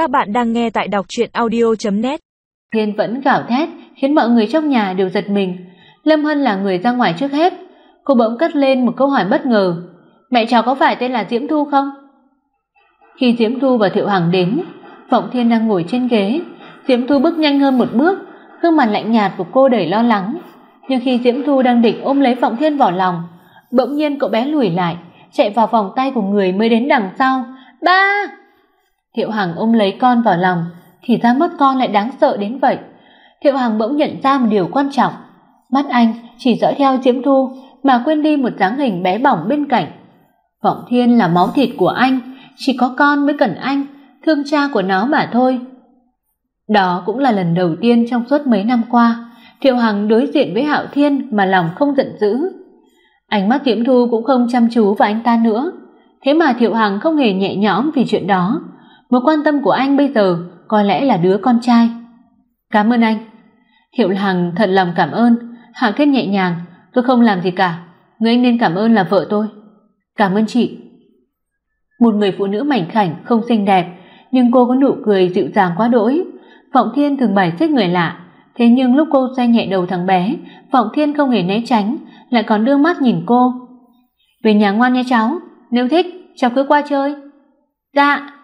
Các bạn đang nghe tại đọc chuyện audio.net Thiên vẫn gào thét khiến mọi người trong nhà đều giật mình. Lâm Hân là người ra ngoài trước hết. Cô bỗng cất lên một câu hỏi bất ngờ. Mẹ cháu có phải tên là Diễm Thu không? Khi Diễm Thu và Thiệu Hằng đến, Phọng Thiên đang ngồi trên ghế. Diễm Thu bước nhanh hơn một bước, gương mặt lạnh nhạt của cô đầy lo lắng. Nhưng khi Diễm Thu đang định ôm lấy Phọng Thiên vào lòng, bỗng nhiên cậu bé lùi lại, chạy vào vòng tay của người mới đến đằng sau. "Ba!" Thiệu Hằng ôm lấy con vào lòng, thì ra mất con lại đáng sợ đến vậy. Thiệu Hằng bỗng nhận ra một điều quan trọng, mắt anh chỉ dõi theo Diễm Thu mà quên đi một dáng hình bé bỏng bên cạnh. Vọng Thiên là máu thịt của anh, chỉ có con mới cần anh, thương cha của nó mà thôi. Đó cũng là lần đầu tiên trong suốt mấy năm qua, Thiệu Hằng đối diện với Hạo Thiên mà lòng không giận dữ. Ánh mắt Diễm Thu cũng không chăm chú vào anh ta nữa, thế mà Thiệu Hằng không hề nhẹ nhõm vì chuyện đó. Mối quan tâm của anh bây giờ có lẽ là đứa con trai. Cảm ơn anh. Thiệu Hằng thật lòng cảm ơn, Hạ Kết nhẹ nhàng, tôi không làm gì cả, người anh nên cảm ơn là vợ tôi. Cảm ơn chị. Một người phụ nữ mảnh khảnh không xinh đẹp, nhưng cô có nụ cười dịu dàng quá đỗi. Vọng Thiên thường bài xích người lạ, thế nhưng lúc cô xoay nhẹ đầu thằng bé, Vọng Thiên không hề né tránh, lại còn đưa mắt nhìn cô. "Về nhà ngoan nha cháu, nếu thích cháu cứ qua chơi." "Dạ."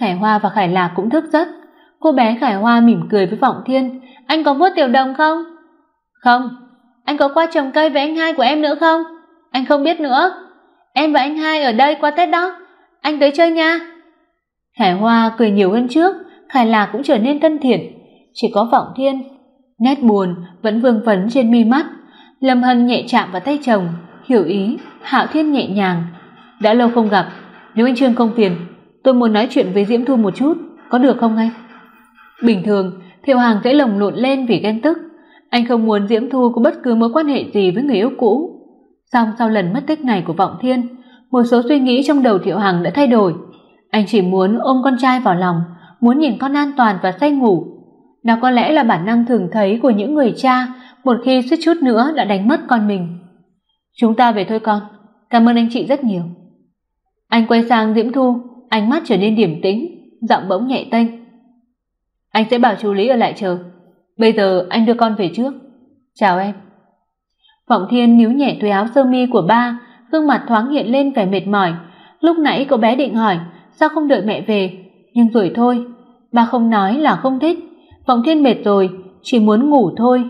Khải Hoa và Khải Lạc cũng thức giấc. Cô bé Khải Hoa mỉm cười với Vọng Thiên, "Anh có vuốt tiểu đồng không?" "Không." "Anh có qua trồng cây với anh hai của em nữa không?" "Anh không biết nữa." "Em và anh hai ở đây qua Tết đó, anh tới chơi nha." Khải Hoa cười nhiều hơn trước, Khải Lạc cũng trở nên thân thiện, chỉ có Vọng Thiên nét buồn vẫn vương vấn trên mi mắt. Lâm Hân nhẹ chạm vào tay chồng, hiểu ý, Hạo Thiên nhẹ nhàng, "Đã lâu không gặp, nếu anh Trương không phiền, tôi muốn nói chuyện với Diễm Thu một chút, có được không anh?" Bình thường, Thiệu Hàng sẽ lồng lộn lên vì ghen tức, anh không muốn Diễm Thu có bất cứ mối quan hệ gì với người yêu cũ. Song sau lần mất tích này của Vọng Thiên, một số suy nghĩ trong đầu Thiệu Hằng đã thay đổi. Anh chỉ muốn ôm con trai vào lòng, muốn nhìn con an toàn và say ngủ. Đó có lẽ là bản năng thường thấy của những người cha một khi suýt chút nữa đã đánh mất con mình. "Chúng ta về thôi con, cảm ơn anh chị rất nhiều." Anh quay sang Diễm Thu, ánh mắt trở nên điềm tĩnh, giọng bỗng nhẹ tênh. "Anh sẽ bảo chú Lý ở lại chờ. Bây giờ anh đưa con về trước. Chào em." Vọng Thiên níu nhẹ túi áo sơ mi của ba, gương mặt thoáng hiện lên vẻ mệt mỏi. Lúc nãy cậu bé định hỏi, sao không đợi mẹ về, nhưng rồi thôi, ba không nói là không thích. Vọng Thiên mệt rồi, chỉ muốn ngủ thôi.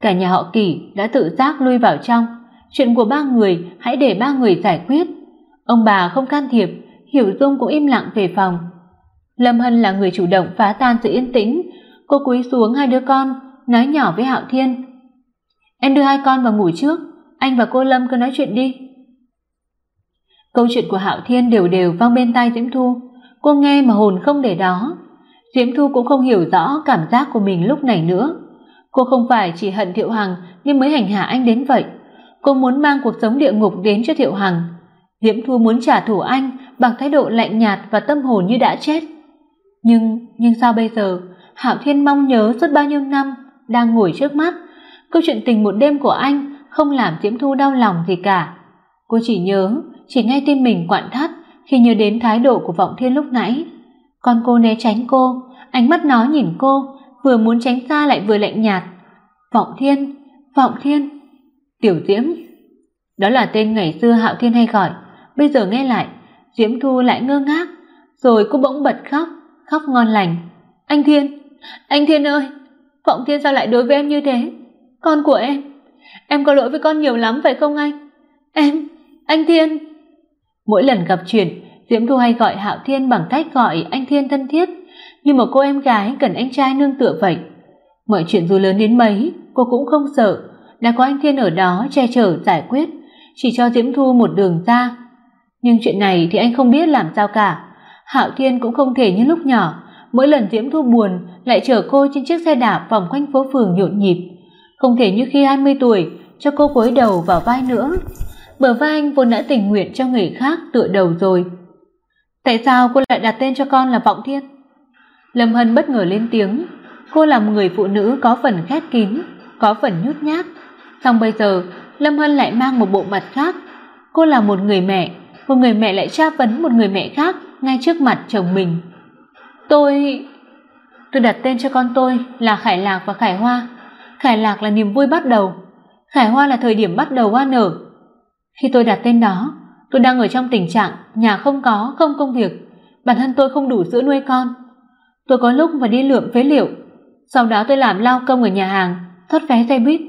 Cả nhà họ Kỷ đã tự giác lui vào trong, chuyện của ba người hãy để ba người giải quyết. Ông bà không can thiệp, Hiểu Dung cũng im lặng về phòng. Lâm Hân là người chủ động phá tan sự yên tĩnh, cô cúi xuống hai đứa con, nói nhỏ với Hạo Thiên: "Em đưa hai con vào ngủ trước, anh và cô Lâm cứ nói chuyện đi." Câu chuyện của Hạo Thiên đều đều vang bên tai Diễm Thu, cô nghe mà hồn không để đó. Diễm Thu cũng không hiểu rõ cảm giác của mình lúc này nữa. Cô không phải chỉ hận Thiệu Hằng nhưng mới hành hạ anh đến vậy. Cô muốn mang cuộc sống địa ngục đến cho Thiệu Hằng. Diễm Thu muốn trả thù anh bằng thái độ lạnh nhạt và tâm hồn như đã chết. Nhưng, nhưng sao bây giờ? Hạo Thiên mong nhớ suốt bao nhiêu năm đang ngồi trước mắt, câu chuyện tình một đêm của anh không làm Diễm Thu đau lòng gì cả. Cô chỉ nhớ, chỉ nghe tim mình quặn thắt khi nhớ đến thái độ của Vọng Thiên lúc nãy. Con cô né tránh cô, ánh mắt nó nhìn cô, vừa muốn tránh xa lại vừa lạnh nhạt. Vọng Thiên, Vọng Thiên, Tiểu Diễm. Đó là tên ngày xưa Hạo Thiên hay gọi, bây giờ nghe lại, Diễm Thu lại ngơ ngác, rồi cô bỗng bật khóc, khóc ngon lành. Anh Thiên, anh Thiên ơi, Vọng Thiên sao lại đối với em như thế? Con của em, em có lỗi với con nhiều lắm phải không anh? Em, anh Thiên. Mỗi lần gặp chuyện, Diễm Thu hay gọi Hạo Thiên bằng cách gọi anh Thiên thân thiết, như một cô em gái cần anh trai nương tựa vậy. Mọi chuyện dù lớn đến mấy, cô cũng không sợ, đã có anh Thiên ở đó che chở giải quyết, chỉ cho Diễm Thu một đường ra. Nhưng chuyện này thì anh không biết làm sao cả. Hạo Thiên cũng không thể như lúc nhỏ, mỗi lần Diễm Thu buồn lại chở cô trên chiếc xe đạp vòng quanh phố phường nhộn nhịp, không thể như khi 20 tuổi cho cô gối đầu vào vai nữa. Bờ vai anh vốn đã tình nguyện cho người khác tựa đầu rồi. Tại sao cô lại đặt tên cho con là Vọng Thiên? Lâm Hân bất ngờ lên tiếng, cô là một người phụ nữ có phần khép kín, có phần nhút nhát, song bây giờ Lâm Hân lại mang một bộ mặt khác, cô là một người mẹ, một người mẹ lại tra vấn một người mẹ khác ngay trước mặt chồng mình. Tôi Tôi đặt tên cho con tôi là Khải Lạc và Khải Hoa. Khải Lạc là niềm vui bắt đầu, Khải Hoa là thời điểm bắt đầu hoa nở. Khi tôi đặt tên đó, tôi đang ở trong tình trạng nhà không có, không công việc, bản thân tôi không đủ sữa nuôi con. Tôi có lúc phải đi lượm phế liệu, sau đó tôi làm lao công ở nhà hàng, thoát vé xe buýt,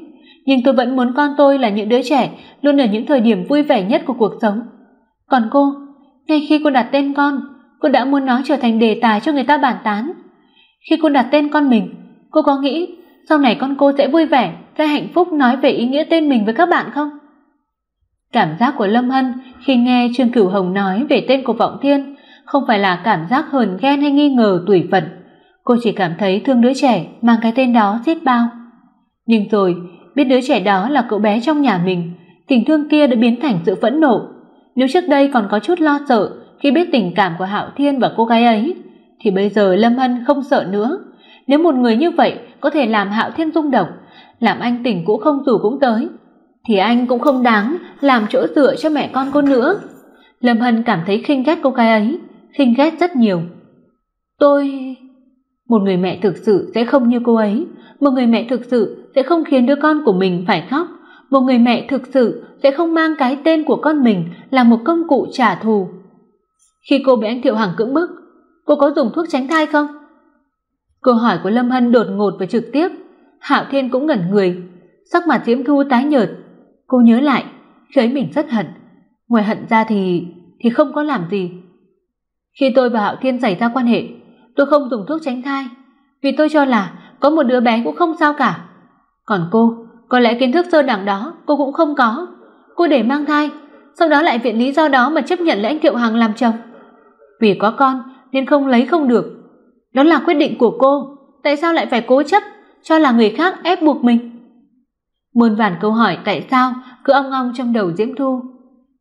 nhưng tôi vẫn muốn con tôi là những đứa trẻ luôn ở những thời điểm vui vẻ nhất của cuộc sống. Còn cô, ngay khi cô đặt tên con, cô đã muốn nó trở thành đề tài cho người ta bàn tán. Khi cô đặt tên con mình, cô có nghĩ sau này con cô sẽ vui vẻ, sẽ hạnh phúc nói về ý nghĩa tên mình với các bạn không? Cảm giác của Lâm Hân khi nghe Trương Cửu Hồng nói về tên của Vọng Thiên không phải là cảm giác hờn ghen hay nghi ngờ tủi phận, cô chỉ cảm thấy thương đứa trẻ mang cái tên đó giết bao. Nhưng rồi, biết đứa trẻ đó là cậu bé trong nhà mình, tình thương kia đã biến thành sự phẫn nộ. Nếu trước đây còn có chút lo sợ khi biết tình cảm của Hạo Thiên và cô gái ấy, thì bây giờ Lâm Hân không sợ nữa. Nếu một người như vậy có thể làm Hạo Thiên rung động, làm anh tỉnh cũ không dù cũng tới, thì anh cũng không đáng làm chỗ dựa cho mẹ con cô nữa. Lâm Hân cảm thấy khinh ghét cô gái ấy, khinh ghét rất nhiều. Tôi một người mẹ thực sự sẽ không như cô ấy, một người mẹ thực sự sẽ không khiến đứa con của mình phải khóc, một người mẹ thực sự sẽ không mang cái tên của con mình là một công cụ trả thù. Khi cô bị anh Thiệu Hằng cưỡng bức, cô có dùng thuốc tránh thai không? Câu hỏi của Lâm Hân đột ngột và trực tiếp, Hạo Thiên cũng ngẩn người, sắc mặt Diễm Thu tái nhợt. Cô nhớ lại, khi ấy mình rất hận, ngoài hận ra thì thì không có làm gì. Khi tôi và Hạo Thiên xảy ra quan hệ, tôi không dùng thuốc tránh thai, vì tôi cho là có một đứa bé cũng không sao cả. Còn cô, có lẽ kiến thức sơ đẳng đó cô cũng không có. Cô để mang thai, sau đó lại viện lý do đó mà chấp nhận lấy anh Thiệu Hằng làm chồng. Vì có con nên không lấy không được. Đó là quyết định của cô, tại sao lại phải cố chấp cho là người khác ép buộc mình? Muôn vàn câu hỏi tại sao cứ ong ong trong đầu Diễm Thu.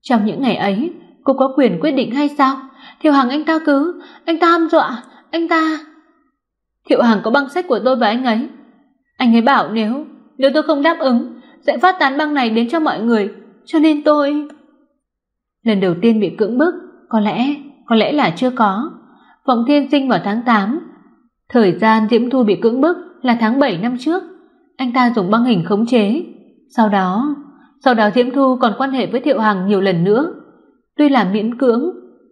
Trong những ngày ấy, cô có quyền quyết định hay sao? Thiệu Hằng anh ta cứ, anh ta hăm dọa, anh ta Thiệu Hằng có băng sách của tôi và anh ấy. Anh ấy bảo nếu nếu tôi không đáp ứng sẽ phát tán băng này đến cho mọi người, cho nên tôi lần đầu tiên bị cưỡng bức, có lẽ, có lẽ là chưa có. Vọng Thiên sinh vào tháng 8. Thời gian Diễm Thu bị cưỡng bức là tháng 7 năm trước. Anh ta dùng băng hình khống chế. Sau đó, sau đó Diễm Thu còn quan hệ với Thiệu Hằng nhiều lần nữa. Tuy là miễn cưỡng,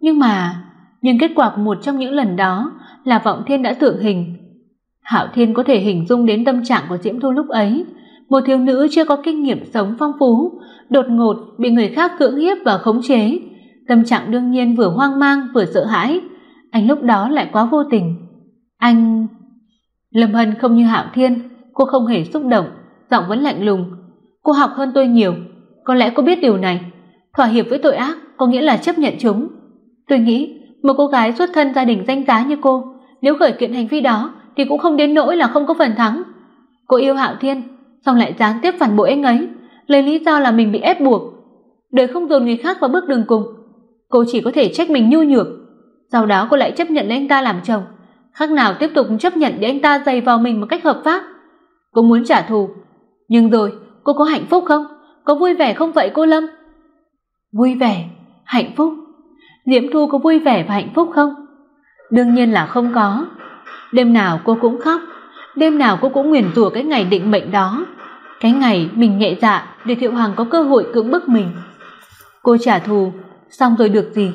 nhưng mà nhưng kết quả của một trong những lần đó là Vọng Thiên đã tưởng hình. Hạo Thiên có thể hình dung đến tâm trạng của Diễm Thu lúc ấy, một thiếu nữ chưa có kinh nghiệm sống phong phú, đột ngột bị người khác cưỡng hiếp và khống chế, tâm trạng đương nhiên vừa hoang mang vừa sợ hãi, anh lúc đó lại quá vô tình. Anh Lâm Hân không như Hạo Thiên, cô không hề xúc động, giọng vẫn lạnh lùng. Cô học hơn tôi nhiều, có lẽ cô biết điều này. Thỏa hiệp với tội ác có nghĩa là chấp nhận chúng. Tôi nghĩ, một cô gái xuất thân gia đình danh giá như cô, nếu khởi kiện hành vi đó thì cũng không đến nỗi là không có phần thắng. Cô yêu Hạo Thiên, xong lại gián tiếp phản bội anh ấy, lấy lý do là mình bị ép buộc. Đời không dồn người khác vào bước đường cùng, cô chỉ có thể trách mình nhu nhược. Sau đó cô lại chấp nhận lấy anh ta làm chồng, khác nào tiếp tục chấp nhận để anh ta giày vào mình một cách hợp pháp. Cô muốn trả thù, nhưng rồi, cô có hạnh phúc không? Có vui vẻ không vậy cô Lâm? Vui vẻ, hạnh phúc. Diễm Thu có vui vẻ và hạnh phúc không? Đương nhiên là không có. Đêm nào cô cũng khóc, đêm nào cô cũng nguyền rủa cái ngày định mệnh đó, cái ngày mình nhẹ dạ để Thiệu Hằng có cơ hội cưỡng bức mình. Cô trả thù, xong rồi được gì?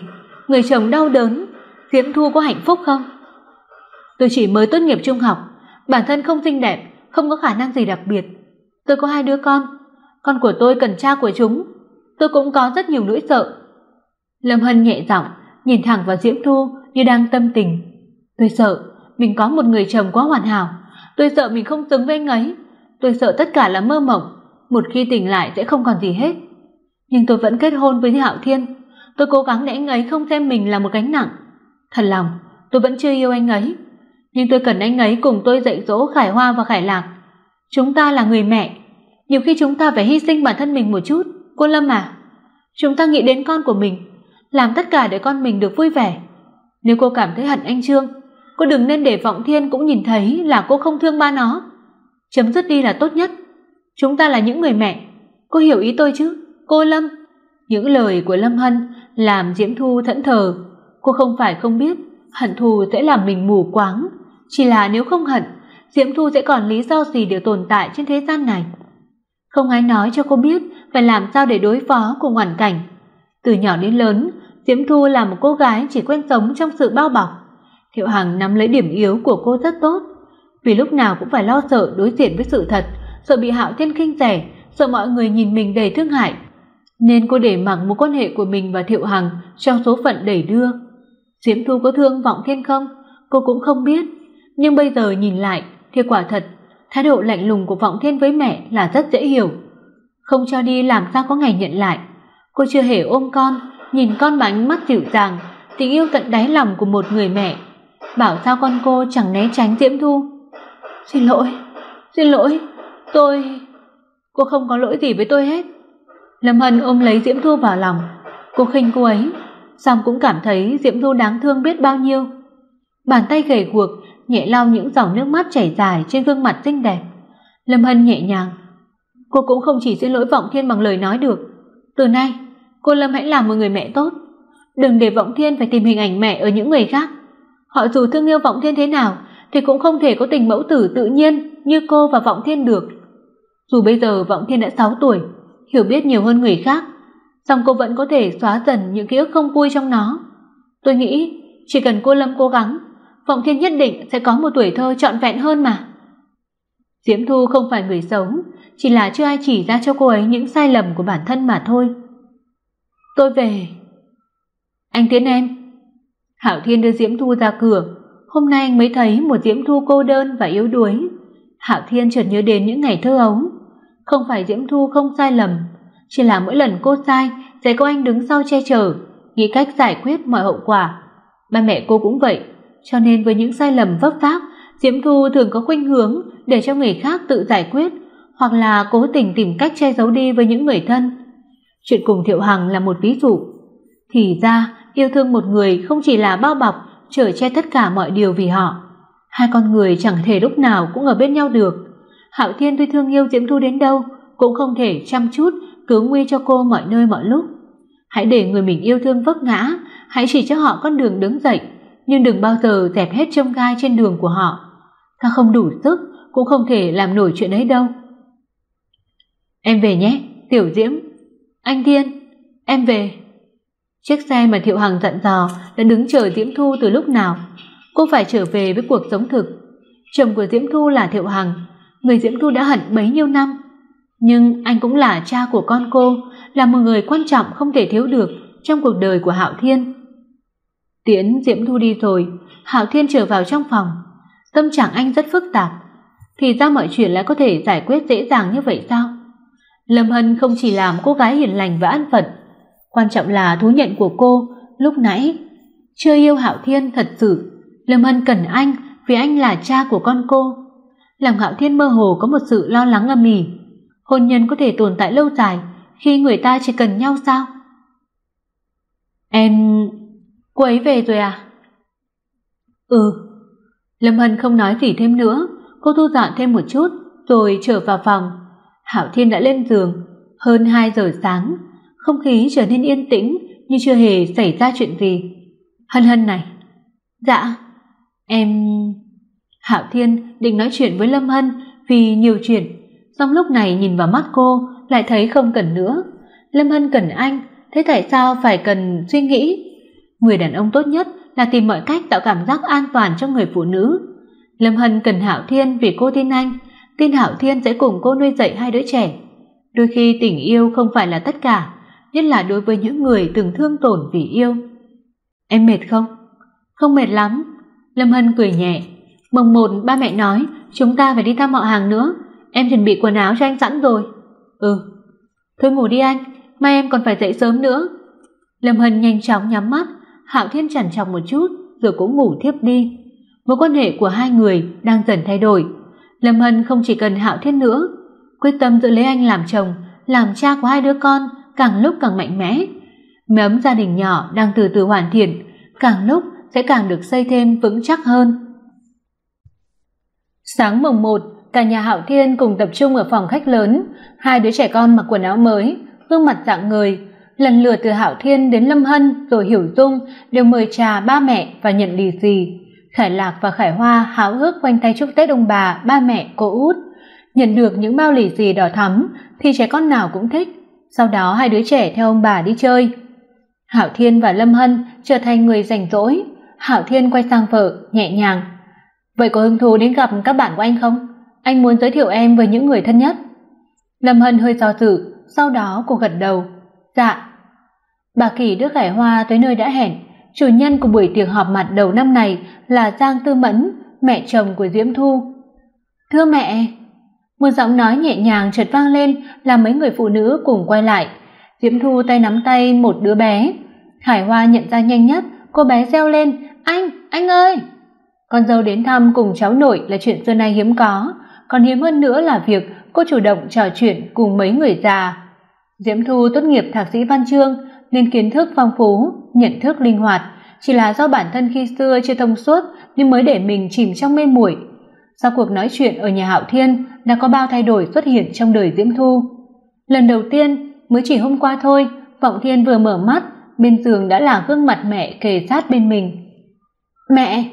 Người chồng đau đớn, Diễm Thu có hạnh phúc không? Tôi chỉ mới tốt nghiệp trung học, bản thân không xinh đẹp, không có khả năng gì đặc biệt. Tôi có hai đứa con, con của tôi cần cha của chúng, tôi cũng có rất nhiều nỗi sợ. Lâm Hân nhẹ giọng, nhìn thẳng vào Diễm Thu như đang tâm tình. Tôi sợ mình có một người chồng quá hoàn hảo, tôi sợ mình không xứng với anh ấy, tôi sợ tất cả là mơ mộng, một khi tỉnh lại sẽ không còn gì hết. Nhưng tôi vẫn kết hôn với Hạo Thiên, tôi cố gắng để anh ấy không xem mình là một gánh nặng. Thật lòng, tôi vẫn chưa yêu anh ấy, nhưng tôi cần anh ấy cùng tôi dạy dỗ Khải Hoa và Khải Lạc. Chúng ta là người mẹ, nhiều khi chúng ta phải hy sinh bản thân mình một chút, cô Lâm à. Chúng ta nghĩ đến con của mình, làm tất cả để con mình được vui vẻ. Nếu cô cảm thấy hận anh Trương, cô đừng nên để Vọng Thiên cũng nhìn thấy là cô không thương ba nó. Chấm dứt đi là tốt nhất. Chúng ta là những người mẹ, cô hiểu ý tôi chứ, cô Lâm? Những lời của Lâm Hân làm Diễm Thu thẫn thờ, cô không phải không biết, hận thù sẽ làm mình mù quáng, chỉ là nếu không hận, Diễm Thu sẽ còn lý do gì để tồn tại trên thế gian này? Không ai nói cho cô biết phải làm sao để đối phó cùng hoàn cảnh. Từ nhỏ đến lớn, Diễm Thu là một cô gái chỉ quen sống trong sự bao bọc. Thiệu Hằng nắm lấy điểm yếu của cô rất tốt, vì lúc nào cũng phải lo sợ đối diện với sự thật, sợ bị Hạo Thiên khinh rẻ, sợ mọi người nhìn mình đầy thương hại, nên cô để mặc mối quan hệ của mình và Thiệu Hằng trong số phận đẩy đưa. Diễm Thu có thương Vọng Thiên không, cô cũng không biết, nhưng bây giờ nhìn lại thì quả thật, thái độ lạnh lùng của Vọng Thiên với mẹ là rất dễ hiểu. Không cho đi làm sao có ngày nhận lại. Cô chưa hề ôm con, nhìn con bằng mắt dịu dàng, tình yêu tận đáy lòng của một người mẹ. Bảo sao con cô chẳng né tránh Diễm Thu. Xin lỗi, xin lỗi, tôi cô không có lỗi gì với tôi hết. Lâm Hân ôm lấy Diễm Thu vào lòng, cô khinh cô ấy, song cũng cảm thấy Diễm Thu đáng thương biết bao nhiêu. Bàn tay gầy guộc nhẹ lau những dòng nước mắt chảy dài trên gương mặt xinh đẹp. Lâm Hân nhẹ nhàng, cô cũng không chỉ xin lỗi Vọng Thiên bằng lời nói được. Từ nay, cô Lâm hãy làm một người mẹ tốt, đừng để Vọng Thiên phải tìm hình ảnh mẹ ở những người khác. Họ dù thương yêu Vọng Thiên thế nào thì cũng không thể có tình mẫu tử tự nhiên như cô và Vọng Thiên được. Dù bây giờ Vọng Thiên đã 6 tuổi, hiểu biết nhiều hơn người khác, song cô vẫn có thể xóa dần những ký ức không vui trong nó. Tôi nghĩ chỉ cần cô Lâm cố gắng, Vọng Thiên nhất định sẽ có một tuổi thơ trọn vẹn hơn mà. Diễm Thu không phải người xấu, chỉ là chưa ai chỉ ra cho cô ấy những sai lầm của bản thân mà thôi. Tôi về. Anh tiến em. Hạo Thiên đưa Diễm Thu ra cửa, hôm nay anh mới thấy một Diễm Thu cô đơn và yếu đuối. Hạo Thiên chợt nhớ đến những ngày thơ ấu, không phải Diễm Thu không sai lầm, chỉ là mỗi lần cô sai sẽ có anh đứng sau che chở, nghĩ cách giải quyết mọi hậu quả. Ba mẹ cô cũng vậy, cho nên với những sai lầm vấp váp, Diễm Thu thường có khuynh hướng để cho người khác tự giải quyết, hoặc là cố tình tìm cách che giấu đi với những người thân. Chuyện cùng Thiệu Hằng là một ví dụ. Thì ra, yêu thương một người không chỉ là bao bọc, chở che tất cả mọi điều vì họ. Hai con người chẳng thể lúc nào cũng ở bên nhau được. Hạo Thiên tuy thương yêu Diễm Thu đến đâu, cũng không thể chăm chút cứu nguy cho cô mọi nơi mọi lúc. Hãy để người mình yêu thương vấp ngã, hãy chỉ cho họ con đường đứng dậy, nhưng đừng bao giờ dẹp hết chông gai trên đường của họ. Ta không đủ sức, cũng không thể làm nổi chuyện ấy đâu. Em về nhé, Tiểu Diễm. Anh Thiên, em về. Chiếc xe mà Thiệu Hằng dặn dò đã đứng chờ Diễm Thu từ lúc nào. Cô phải trở về với cuộc sống thực. Chồng của Diễm Thu là Thiệu Hằng, người Diễm Thu đã hận bấy nhiêu năm, nhưng anh cũng là cha của con cô, là một người quan trọng không thể thiếu được trong cuộc đời của Hạo Thiên. Tiễn Diễm Thu đi rồi, Hạo Thiên trở vào trong phòng. Tâm trạng anh rất phức tạp, thì ra mọi chuyện lại có thể giải quyết dễ dàng như vậy sao? Lâm Hân không chỉ làm cô gái hiền lành và an phận, quan trọng là thú nhận của cô lúc nãy chưa yêu Hạo Thiên thật sự, Lâm Hân cần anh vì anh là cha của con cô. Làm Hạo Thiên mơ hồ có một sự lo lắng âm ỉ, hôn nhân có thể tồn tại lâu dài khi người ta chỉ cần nhau sao? Em cô ấy về rồi à? Ừ. Lâm Hân không nói gì thêm nữa, cô thu dọn thêm một chút rồi trở vào phòng. Hạo Thiên đã lên giường, hơn 2 giờ sáng, không khí trở nên yên tĩnh như chưa hề xảy ra chuyện gì. Hân Hân này. Dạ, em Hạo Thiên định nói chuyện với Lâm Hân vì nhiều chuyện, song lúc này nhìn vào mắt cô lại thấy không cần nữa. Lâm Hân cần anh, thế tại sao phải cần suy nghĩ? Người đàn ông tốt nhất là tìm mọi cách tạo cảm giác an toàn cho người phụ nữ. Lâm Hân cần Hạo Thiên vì cô tin anh, tin Hạo Thiên sẽ cùng cô nuôi dạy hai đứa trẻ. Đôi khi tình yêu không phải là tất cả, nhất là đối với những người từng thương tổn vì yêu. Em mệt không? Không mệt lắm. Lâm Hân cười nhẹ. Mồng một ba mẹ nói chúng ta phải đi thăm họ hàng nữa. Em chuẩn bị quần áo cho anh sẵn rồi. Ừ. Thôi ngủ đi anh, mai em còn phải dậy sớm nữa. Lâm Hân nhanh chóng nhắm mắt, Hạo Thiên chằn chọc một chút rồi cũng ngủ thiếp đi. Mối quan hệ của hai người đang dần thay đổi. Lâm Hân không chỉ cần Hạo Thiên nữa, quyết tâm giữ lấy anh làm chồng, làm cha của hai đứa con càng lúc càng mạnh mẽ. nhóm gia đình nhỏ đang từ từ hoàn thiện, càng lúc sẽ càng được xây thêm vững chắc hơn. Sáng mùng 1, cả nhà Hạo Thiên cùng tập trung ở phòng khách lớn, hai đứa trẻ con mặc quần áo mới, gương mặt dạng người, lần lượt từ Hạo Thiên đến Lâm Hân rồi Hiểu Dung đều mời trà ba mẹ và nhận lì xì. Khải Lạc và Khải Hoa háo hức quanh tay chúc Tết ông bà, ba mẹ, cô út. Nhận được những bao lì xì đỏ thắm thì trẻ con nào cũng thích. Sau đó hai đứa trẻ theo ông bà đi chơi. Hạo Thiên và Lâm Hân trở thành người rảnh rỗi. Hạo Thiên quay sang vợ, nhẹ nhàng. "Vậy có hứng thú đến gặp các bạn của anh không? Anh muốn giới thiệu em với những người thân nhất." Lâm Hân hơi do dự, sau đó cô gật đầu. "Dạ." Bà Kỳ đưa Khải Hoa tới nơi đã hẹn, chủ nhân của buổi tiệc họp mặt đầu năm này là Giang Tư Mẫn, mẹ chồng của Diễm Thu. "Thưa mẹ." Một giọng nói nhẹ nhàng chợt vang lên, làm mấy người phụ nữ cùng quay lại. Diễm Thu tay nắm tay một đứa bé. Hải Hoa nhận ra nhanh nhất, cô bé reo lên, "Anh, anh ơi!" Con dâu đến thăm cùng cháu nội là chuyện xưa nay hiếm có, còn hiếm hơn nữa là việc cô chủ động trò chuyện cùng mấy người già. Diễm Thu tốt nghiệp thạc sĩ văn chương nên kiến thức phong phú, nhận thức linh hoạt, chỉ là do bản thân khi xưa chưa thông suốt nên mới để mình chìm trong mê muội. Sau cuộc nói chuyện ở nhà Hạo Thiên đã có bao thay đổi xuất hiện trong đời Diễm Thu. Lần đầu tiên, mới chỉ hôm qua thôi, Vọng Thiên vừa mở mắt, bên giường đã là gương mặt mẹ kề sát bên mình. "Mẹ!"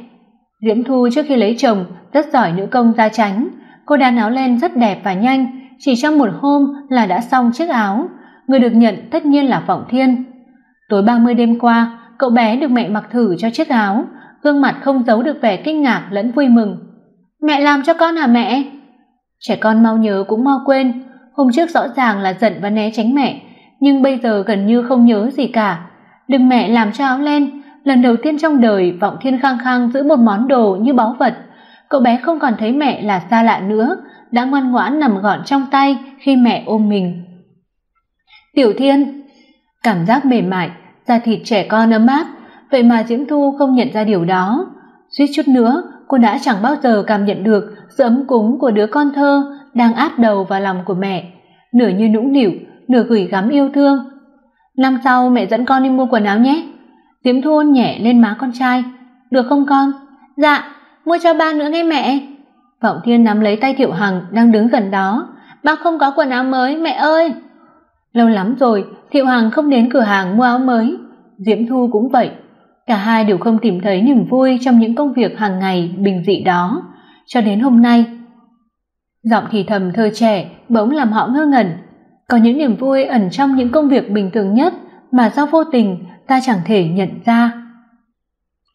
Diễm Thu trước khi lấy chồng rất giỏi nữ công gia tránh, cô đan áo len rất đẹp và nhanh, chỉ trong một hôm là đã xong chiếc áo, người được nhận tất nhiên là Vọng Thiên. Tối 30 đêm qua, cậu bé được mẹ mặc thử cho chiếc áo, gương mặt không giấu được vẻ kinh ngạc lẫn vui mừng. "Mẹ làm cho con hả mẹ?" Trẻ con mau nhớ cũng mau quên, hôm trước rõ ràng là giận và né tránh mẹ, nhưng bây giờ gần như không nhớ gì cả. Đừng mẹ làm cho áo len, lần đầu tiên trong đời Vọng Thiên khăng khăng giữ một món đồ như báu vật. Cậu bé không còn thấy mẹ là xa lạ nữa, đã ngoan ngoãn nằm gọn trong tay khi mẹ ôm mình. Tiểu Thiên, cảm giác mềm mại, da thịt trẻ con ấm áp, vậy mà Diễm Thu không nhận ra điều đó. Suýt chút nữa, cô đã chẳng bao giờ cảm nhận được sự ấm cúng của đứa con thơ đang áp đầu vào lòng của mẹ, nửa như nũng nịu, nửa gửi gắm yêu thương. Năm sau mẹ dẫn con đi mua quần áo nhé. Diễm Thu nhẹ lên má con trai. Được không con? Dạ, mua cho ba nữa nghe mẹ. Vọng Thiên nắm lấy tay Thiệu Hằng đang đứng gần đó. Ba không có quần áo mới mẹ ơi. Lâu lắm rồi, Thiệu Hằng không đến cửa hàng mua áo mới. Diễm Thu cũng vậy. Cả hai đều không tìm thấy niềm vui trong những công việc hàng ngày bình dị đó, cho đến hôm nay. Giọng thì thầm thơ trẻ bỗng làm họ ngơ ngẩn, có những niềm vui ẩn trong những công việc bình thường nhất mà do vô tình ta chẳng thể nhận ra.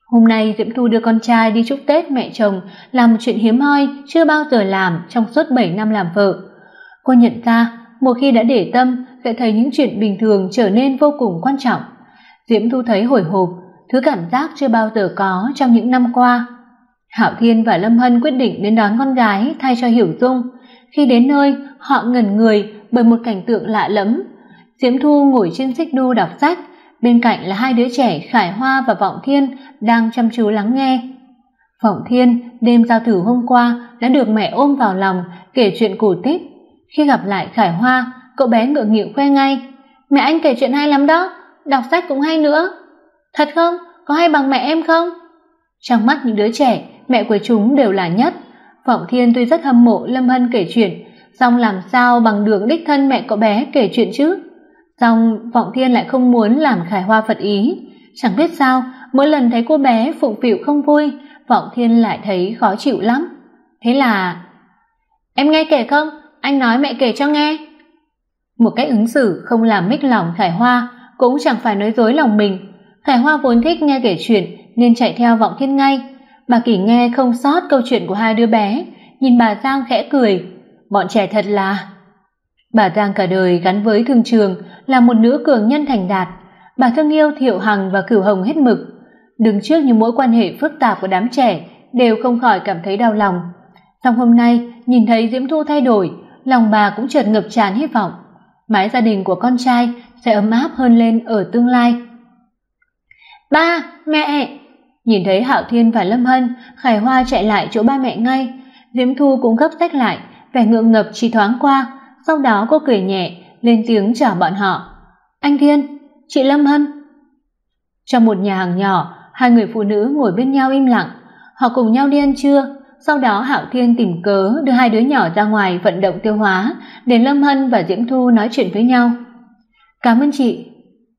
Hôm nay Diễm Thu đưa con trai đi chúc Tết mẹ chồng là một chuyện hiếm hoi chưa bao giờ làm trong suốt 7 năm làm vợ. Cô nhận ra, một khi đã để tâm sẽ thấy những chuyện bình thường trở nên vô cùng quan trọng. Diễm Thu thấy hồi hộp, thứ cảm giác chưa bao giờ có trong những năm qua. Hạo Thiên và Lâm Hân quyết định đến đón con gái thay cho Hiểu Dung. Khi đến nơi, họ ngẩn người bởi một cảnh tượng lạ lẫm. Diễm Thu ngồi trên xích đu đọc sách, bên cạnh là hai đứa trẻ Khải Hoa và Vọng Thiên đang chăm chú lắng nghe. Vọng Thiên đêm giao thử hôm qua đã được mẹ ôm vào lòng kể chuyện cổ tích. Khi gặp lại Khải Hoa, cậu bé ngượng nghịu khoe ngay, "Mẹ anh kể chuyện hay lắm đó, đọc sách cũng hay nữa." "Thật không? Có hay bằng mẹ em không?" Trong mắt những đứa trẻ, mẹ của chúng đều là nhất. Vọng Thiên tuy rất hâm mộ Lâm Hân kể chuyện, song làm sao bằng được đích thân mẹ cậu bé kể chuyện chứ? Song Vọng Thiên lại không muốn làm Khải Hoa phật ý, chẳng biết sao, mỗi lần thấy cô bé phụng phịu không vui, Vọng Thiên lại thấy khó chịu lắm. Thế là Em nghe kể không? Anh nói mẹ kể cho nghe. Một cách ứng xử không làm mích lòng Khải Hoa, cũng chẳng phải nói dối lòng mình. Khải Hoa vốn thích nghe kể chuyện nên chạy theo Vọng Thiên ngay. Bà Kỳ nghe không sót câu chuyện của hai đứa bé, nhìn bà Giang khẽ cười, bọn trẻ thật là Bà Giang cả đời gắn với thương trường, là một nữ cường nhân thành đạt, bà thương yêu Thiệu Hằng và Cửu Hồng hết mực. Đứng trước những mối quan hệ phức tạp của đám trẻ, đều không khỏi cảm thấy đau lòng. Song hôm nay, nhìn thấy Diễm Thu thay đổi, lòng bà cũng chợt ngập tràn hy vọng, mái gia đình của con trai sẽ ấm áp hơn lên ở tương lai. "Ba, mẹ!" Nhìn thấy Hạo Thiên và Lâm Hân, Khải Hoa chạy lại chỗ ba mẹ ngay, Diễm Thu cũng gấp sách lại, vẻ ngượng ngập chỉ thoáng qua, sau đó cô cười nhẹ, lên tiếng chào bọn họ. "Anh Thiên, chị Lâm Hân." Trong một nhà hàng nhỏ, hai người phụ nữ ngồi bên nhau im lặng, họ cùng nhau đi ăn trưa, sau đó Hạo Thiên tìm cớ đưa hai đứa nhỏ ra ngoài vận động tiêu hóa, để Lâm Hân và Diễm Thu nói chuyện với nhau. "Cảm ơn chị."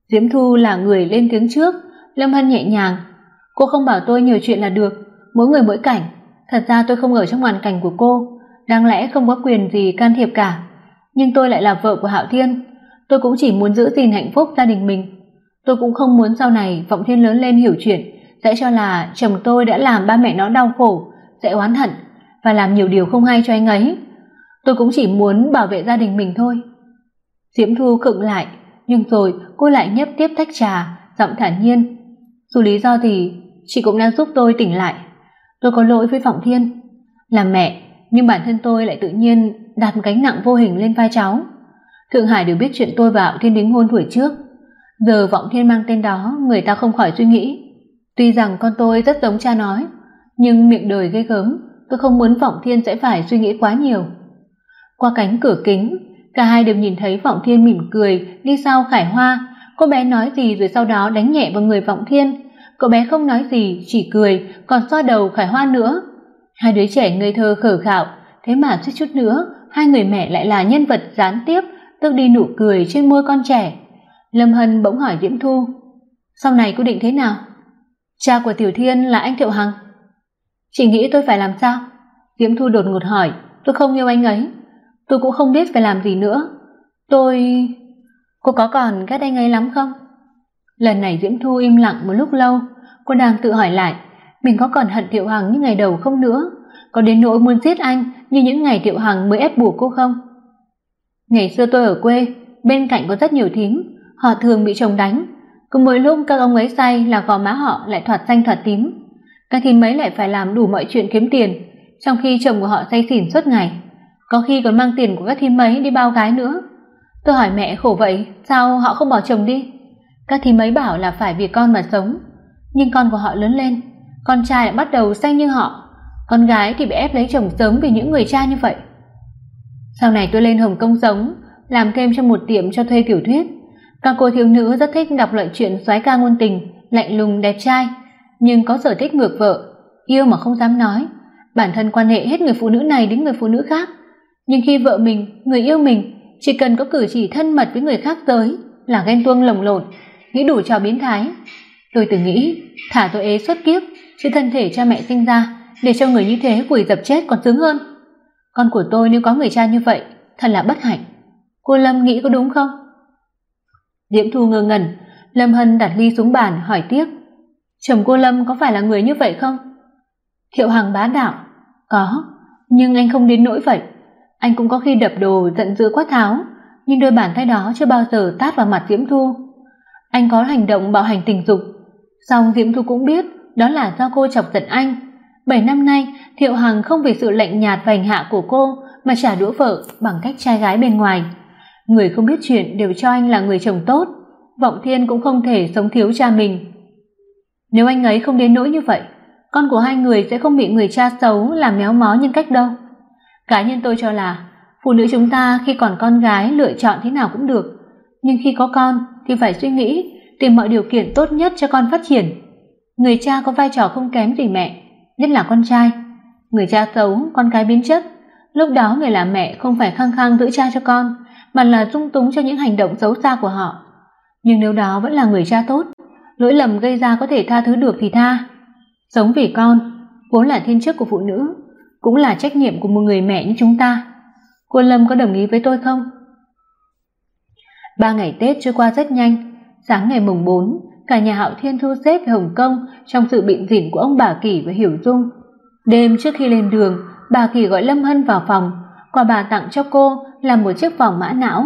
Diễm Thu là người lên tiếng trước, Lâm Hân nhẹ nhàng, "Cô không bảo tôi nhiều chuyện là được, mỗi người mỗi cảnh, thật ra tôi không ở trong hoàn cảnh của cô, đáng lẽ không có quyền gì can thiệp cả, nhưng tôi lại là vợ của Hạo Thiên, tôi cũng chỉ muốn giữ gìn hạnh phúc gia đình mình. Tôi cũng không muốn sau này Vọng Thiên lớn lên hiểu chuyện, sẽ cho là chồng tôi đã làm ba mẹ nó đau khổ, sẽ oán hận và làm nhiều điều không hay cho anh ấy. Tôi cũng chỉ muốn bảo vệ gia đình mình thôi." Diễm Thu khựng lại, nhưng rồi cô lại nhấp tiếp tách trà, giọng thản nhiên, "Dù lý do gì, chị cũng đang giúp tôi tỉnh lại. Tôi có lỗi với Vọng Thiên, là mẹ, nhưng bản thân tôi lại tự nhiên đặt một gánh nặng vô hình lên vai cháu. Thượng Hải đều biết chuyện tôi và Thiên đính hôn tuổi trước, giờ Vọng Thiên mang tên đó, người ta không khỏi suy nghĩ, tuy rằng con tôi rất giống cha nói, nhưng miệng đời ghê gớm, tôi không muốn Vọng Thiên sẽ phải suy nghĩ quá nhiều." Qua cánh cửa kính, cả hai đều nhìn thấy Vọng Thiên mỉm cười đi sau Khải Hoa, cô bé nói gì rồi sau đó đánh nhẹ vào người Vọng Thiên. Cậu bé không nói gì, chỉ cười, còn xoa đầu Khải Hoa nữa. Hai đứa trẻ ngây thơ khờ khạo, thế mà chút chút nữa, hai người mẹ lại là nhân vật gián tiếp, tước đi nụ cười trên môi con trẻ. Lâm Hân bỗng hỏi Diễm Thu, sau này cô định thế nào? Cha của Tiểu Thiên là anh Thiệu Hằng. Chị nghĩ tôi phải làm sao? Diễm Thu đột ngột hỏi, tôi không yêu anh ấy tôi cũng không biết phải làm gì nữa. Tôi Cô có còn ghét anh ấy lắm không? Lần này Diễm Thu im lặng một lúc lâu, cô đang tự hỏi lại, mình có còn hận Thiệu Hằng như ngày đầu không nữa? Có đến nỗi muốn giết anh như những ngày Thiệu Hằng mới ép buộc cô không? Ngày xưa tôi ở quê, bên cạnh có rất nhiều thím, họ thường bị chồng đánh, cứ mỗi lúc các ông ấy say là gò má họ lại thoạt xanh thoạt tím. Các thím mấy lại phải làm đủ mọi chuyện kiếm tiền, trong khi chồng của họ say xỉn suốt ngày có khi còn mang tiền của các thím mấy đi bao gái nữa. Tôi hỏi mẹ khổ vậy, sao họ không bỏ chồng đi? Các thím mấy bảo là phải vì con mà sống, nhưng con của họ lớn lên, con trai lại bắt đầu xanh như họ, con gái thì bị ép lấy chồng sớm vì những người cha như vậy. Sau này tôi lên Hồng Kông sống, làm thêm trong một tiệm cho thuê tiểu thuyết. Các cô thiếu nữ rất thích đọc loại chuyện soái ca ngôn tình, lạnh lùng đẹp trai, nhưng có sở thích ngược vợ, yêu mà không dám nói, bản thân quan hệ hết người phụ nữ này đến người phụ nữ khác nhưng khi vợ mình, người yêu mình chỉ cần có cử chỉ thân mật với người khác giới là ghen tuông lồng lộn, nghĩ đủ trò biến thái. Tôi từng nghĩ, thả tôi ế xuất kiếp, chứ thân thể cha mẹ sinh ra để cho người như thế quỷ dập chết còn sướng hơn. Con của tôi nếu có người cha như vậy, thật là bất hạnh. Cô Lâm nghĩ có đúng không? Diễm Thu ngơ ngẩn, Lâm Hân đặt ly xuống bàn hỏi tiếp, chồng cô Lâm có phải là người như vậy không? Thiệu Hằng bá đạo, có, nhưng anh không đến nỗi vậy anh cũng có khi đập đồ giận dữ quát tháo, nhưng đôi bàn tay đó chưa bao giờ tát vào mặt Diễm Thu. Anh có hành động bạo hành tình dục, song Diễm Thu cũng biết đó là do cô chọc giận anh. Bảy năm nay, Thiệu Hằng không vì sự lạnh nhạt và hành hạ của cô mà trả đũa vợ bằng cách trai gái bên ngoài. Người không biết chuyện đều cho anh là người chồng tốt, Vọng Thiên cũng không thể sống thiếu cha mình. Nếu anh ấy không đến nỗi như vậy, con của hai người sẽ không bị người cha xấu làm méo mó nhân cách đâu. Cá nhân tôi cho là phụ nữ chúng ta khi còn con gái lựa chọn thế nào cũng được, nhưng khi có con thì phải suy nghĩ tìm mọi điều kiện tốt nhất cho con phát triển. Người cha có vai trò không kém gì mẹ, nhất là con trai. Người cha xấu, con cái biến chất, lúc đó người làm mẹ không phải khăng khăng giữ cha cho con, mà là dung túng cho những hành động xấu xa của họ. Nhưng nếu đó vẫn là người cha tốt, lỗi lầm gây ra có thể tha thứ được thì tha. Sống vì con, vốn là thiên chức của phụ nữ, cũng là trách nhiệm của một người mẹ như chúng ta. Cô Lâm có đồng ý với tôi không? Ba ngày Tết trôi qua rất nhanh, sáng ngày mùng 4, cả nhà Hạo Thiên thu xếp về Hồng Kông trong sự bịn rỉn của ông bà Kỳ và Hiểu Dung. Đêm trước khi lên đường, bà Kỳ gọi Lâm Hân vào phòng, quà bà tặng cho cô là một chiếc vòng mã não.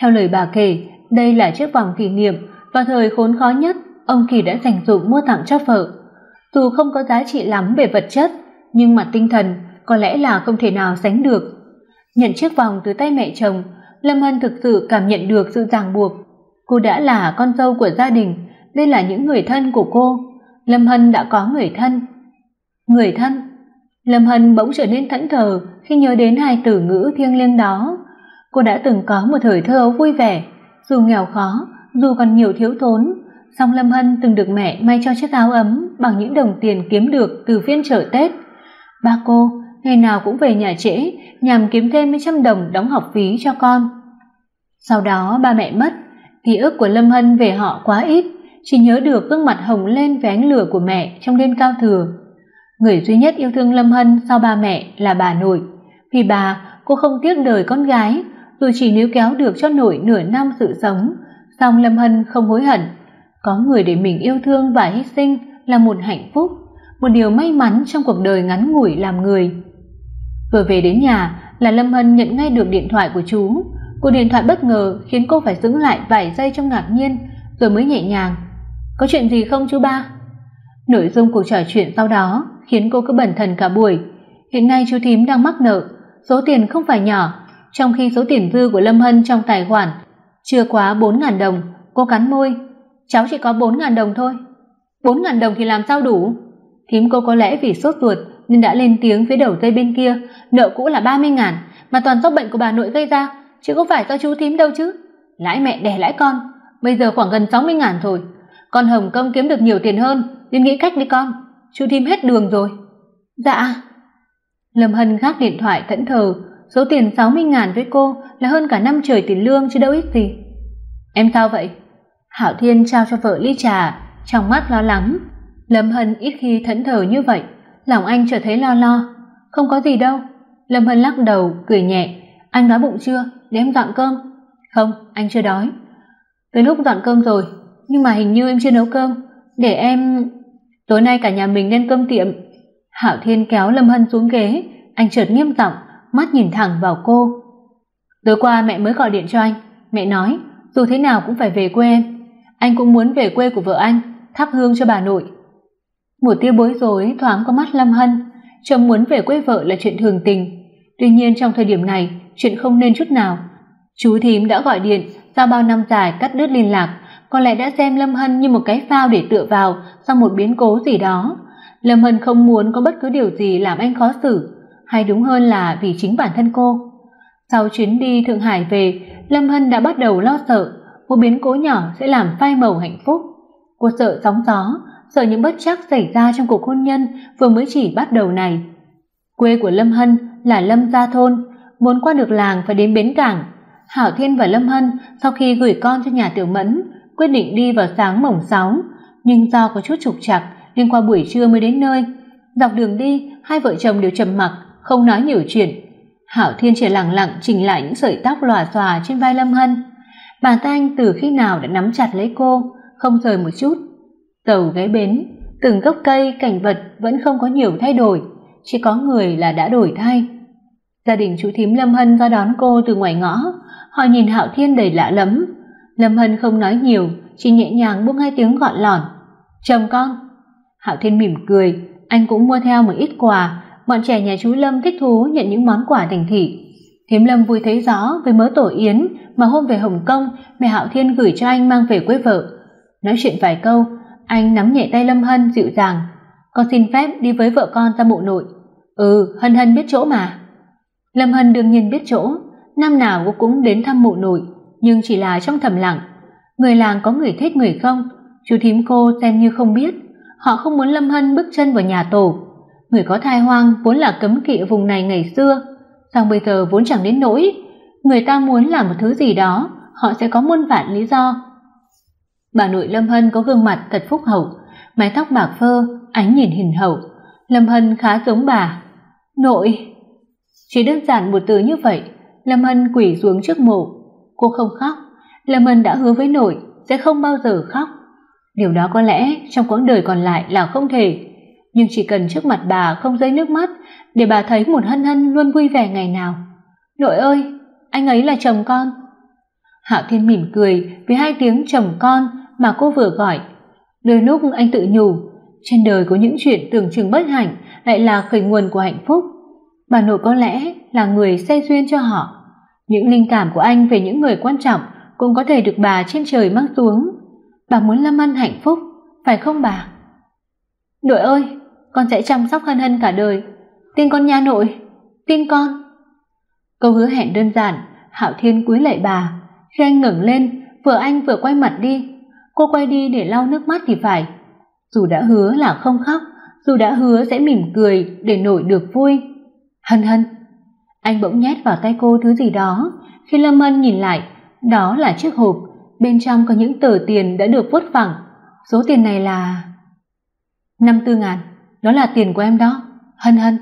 Theo lời bà kể, đây là chiếc vòng kỷ niệm và thời khốn khó nhất ông Kỳ đã dành dụm mua tặng cho vợ. Dù không có giá trị lắm về vật chất, nhưng mà tinh thần có lẽ là không thể nào sánh được. Nhận chiếc vòng từ tay mẹ chồng, Lâm Hân thực sự cảm nhận được sự ràng buộc. Cô đã là con dâu của gia đình, đây là những người thân của cô. Lâm Hân đã có người thân. Người thân? Lâm Hân bỗng trở nên thẫn thờ khi nhớ đến hai từ ngữ thiêng liêng đó. Cô đã từng có một thời thơ ấu vui vẻ, dù nghèo khó, dù còn nhiều thiếu thốn, song Lâm Hân từng được mẹ may cho chiếc áo ấm bằng những đồng tiền kiếm được từ phiên chợ Tết. Ba cô ngày nào cũng về nhà trễ nhằm kiếm thêm mấy trăm đồng đóng học phí cho con. Sau đó ba mẹ mất, Ký ức của Lâm Hân về họ quá ít, chỉ nhớ được gương mặt hồng lên với ánh lửa của mẹ trong đêm cao thừa. Người duy nhất yêu thương Lâm Hân sau ba mẹ là bà nội. Vì bà, cô không tiếc đời con gái, dù chỉ níu kéo được cho nội nửa năm sự sống, song Lâm Hân không hối hận. Có người để mình yêu thương và hy sinh là một hạnh phúc, một điều may mắn trong cuộc đời ngắn ngủi làm người. Vừa về đến nhà là Lâm Hân nhận ngay được điện thoại của chú. Cuộc điện thoại bất ngờ khiến cô phải dừng lại vài giây trong ngạc nhiên, rồi mới nhẹ nhàng. "Có chuyện gì không chú ba?" Nội dung cuộc trò chuyện sau đó khiến cô cứ bần thần cả buổi. Hiện nay chú thím đang mắc nợ, số tiền không phải nhỏ, trong khi số tiền dư của Lâm Hân trong tài khoản chưa quá 4000 đồng, cô cắn môi, "Cháu chỉ có 4000 đồng thôi." "4000 đồng thì làm sao đủ?" Thím cô có lẽ vì sốt ruột nên đã lên tiếng phía đầu dây bên kia, nợ cũ là 30 ngàn, mà toàn do bệnh của bà nội gây ra, chứ không phải do chú thím đâu chứ. Lãi mẹ đẻ lãi con, bây giờ khoảng gần 60 ngàn rồi. Con Hồng Công kiếm được nhiều tiền hơn, nên nghĩ cách đi con. Chú thím hết đường rồi. Dạ. Lâm Hân gác điện thoại thẫn thờ, số tiền 60 ngàn với cô là hơn cả năm trời tiền lương chứ đâu ít gì. Em sao vậy? Hảo Thiên trao cho vợ ly trà, trong mắt lo lắng. Lâm Hân ít khi thẫn thờ như vậy, lòng anh trở thấy lo lo. Không có gì đâu. Lâm Hân lắc đầu, cười nhẹ. Anh đói bụng chưa? Để em dọn cơm. Không, anh chưa đói. Tới lúc dọn cơm rồi, nhưng mà hình như em chưa nấu cơm. Để em... Tối nay cả nhà mình nên cơm tiệm. Hạo Thiên kéo Lâm Hân xuống ghế, anh chợt nghiêm giọng, mắt nhìn thẳng vào cô. Tối qua mẹ mới gọi điện cho anh, mẹ nói, dù thế nào cũng phải về quê em. Anh cũng muốn về quê của vợ anh, thắp hương cho bà nội. Một tia bối rối thoáng qua mắt Lâm Hân, chồng muốn về quê vợ là chuyện thường tình, tuy nhiên trong thời điểm này, chuyện không nên chút nào. Chú thím đã gọi điện, sau bao năm dài cắt đứt liên lạc, có lẽ đã xem Lâm Hân như một cái phao để tựa vào sau một biến cố gì đó. Lâm Hân không muốn có bất cứ điều gì làm anh khó xử, hay đúng hơn là vì chính bản thân cô. Sau chuyến đi Thượng Hải về, Lâm Hân đã bắt đầu lo sợ, một biến cố nhỏ sẽ làm phai màu hạnh phúc. Cô sợ sóng gió, sợ những bất trắc xảy ra trong cuộc hôn nhân vừa mới chỉ bắt đầu này. Quê của Lâm Hân là Lâm Gia thôn, muốn qua được làng phải đến bến cảng. Hảo Thiên và Lâm Hân sau khi gửi con cho nhà Tiểu Mẫn, quyết định đi vào sáng mồng 6, nhưng do có chút trục trặc nên qua buổi trưa mới đến nơi. Dọc đường đi, hai vợ chồng đều trầm mặc, không nói nhiều chuyện. Hảo Thiên chỉ lặng lặng chỉnh lại những sợi tóc lòa xòa trên vai Lâm Hân. Bàn tay anh từ khi nào đã nắm chặt lấy cô, không rời một chút. Tàu ghé bến, từng gốc cây, cảnh vật vẫn không có nhiều thay đổi, chỉ có người là đã đổi thay. Gia đình chú thím Lâm Hân ra đón cô từ ngoài ngõ, họ nhìn Hạo Thiên đầy lạ lẫm. Lâm Hân không nói nhiều, chỉ nhẹ nhàng buông hai tiếng gọn lỏn. "Chồng con." Hạo Thiên mỉm cười, anh cũng mua theo một ít quà, bọn trẻ nhà chú Lâm thích thú nhận những món quà thành thị. Thím Lâm vui thấy rõ với mớ tổ yến mà hôm về Hồng Kông mẹ Hạo Thiên gửi cho anh mang về quê vợ. Nói chuyện vài câu, anh nắm nhẹ tay Lâm Hân dịu dàng, "Con xin phép đi với vợ con ra mộ nội." "Ừ, Hân Hân biết chỗ mà." Lâm Hân đương nhiên biết chỗ, năm nào cô cũng đến thăm mộ nội, nhưng chỉ là trong thầm lặng. Người làng có người thích người không, chú thím cô xem như không biết. Họ không muốn Lâm Hân bước chân vào nhà tổ. Người có thai hoang vốn là cấm kỵ vùng này ngày xưa, song bây giờ vốn chẳng đến nỗi. Người ta muốn làm một thứ gì đó, họ sẽ có muôn vạn lý do. Bà nội Lâm Hân có gương mặt thật phúc hậu, mái tóc bạc phơ, ánh nhìn hiền hậu. Lâm Hân khá giống bà. Nội, chỉ đơn giản một từ như vậy, Lâm Hân quỳ xuống trước mộ. Cô không khóc, Lâm Hân đã hứa với nội sẽ không bao giờ khóc. Điều đó có lẽ trong quãng đời còn lại là không thể, nhưng chỉ cần trước mặt bà không rơi nước mắt để bà thấy một Hân Hân luôn vui vẻ ngày nào. Nội ơi, anh ấy là chồng con. Hạo Thiên mỉm cười với hai tiếng chồng con mà cô vừa gọi. Đôi lúc anh tự nhủ, trên đời có những chuyện tưởng chừng bất hạnh lại là khởi nguồn của hạnh phúc bà nội có lẽ là người xe duyên cho họ. Những linh cảm của anh về những người quan trọng cũng có thể được bà trên trời mang xuống. Bà muốn Lâm Ân hạnh phúc, phải không bà? Nội ơi, con sẽ chăm sóc Hân Hân cả đời. Tin con nha nội, tin con. Câu hứa hẹn đơn giản, Hạo Thiên cúi lạy bà. Khi anh ngẩng lên, vừa anh vừa quay mặt đi cô quay đi để lau nước mắt thì phải. Dù đã hứa là không khóc, dù đã hứa sẽ mỉm cười để nổi được vui. Hân Hân, anh bỗng nhét vào tay cô thứ gì đó, khi Lâm Ân nhìn lại, đó là chiếc hộp, bên trong có những tờ tiền đã được vuốt phẳng. Số tiền này là năm tư ngàn đó là tiền của em đó, Hân Hân.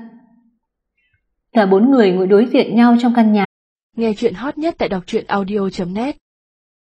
Cả bốn người ngồi đối diện nhau trong căn nhà. Nghe chuyện hot nhất tại đọc truyện audio net